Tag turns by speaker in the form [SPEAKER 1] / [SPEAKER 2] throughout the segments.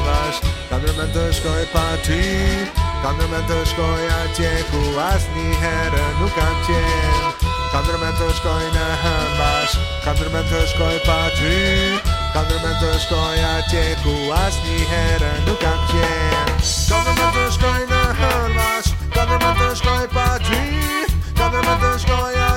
[SPEAKER 1] hënvash Kandërmen të shkoj pa ty Kandërmen të shkoj atje ku as një herë nuk kam qenë Kandërmen të shkoj në hënvash Kandërmen të shkoj pa ty Kandërmen të shkoj atje ku as një herë nuk kam qenë Kandërmen të shkoj në hënvash Kandërmen të shkoj pa ty Kandërmen të shkoj atje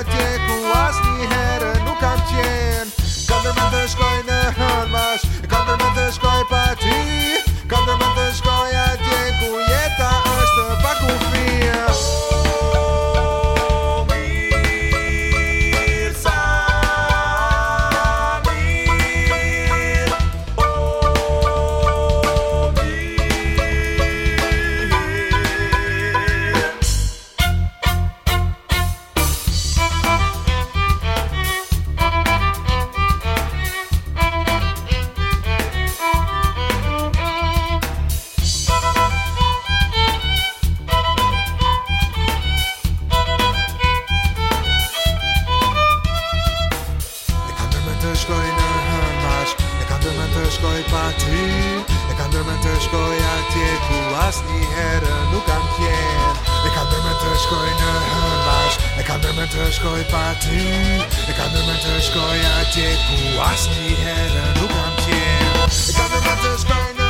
[SPEAKER 1] shkoj në hënvash E ka ndërmen të shkoj pa ty E ka ndërmen të shkoj atje ku as një herë nuk kam qenë E ka ndërmen të shkoj në hënvash E ka ndërmen të shkoj pa ty E ka ndërmen të shkoj atje ku as një herë nuk kam qenë E ka ndërmen të shkoj në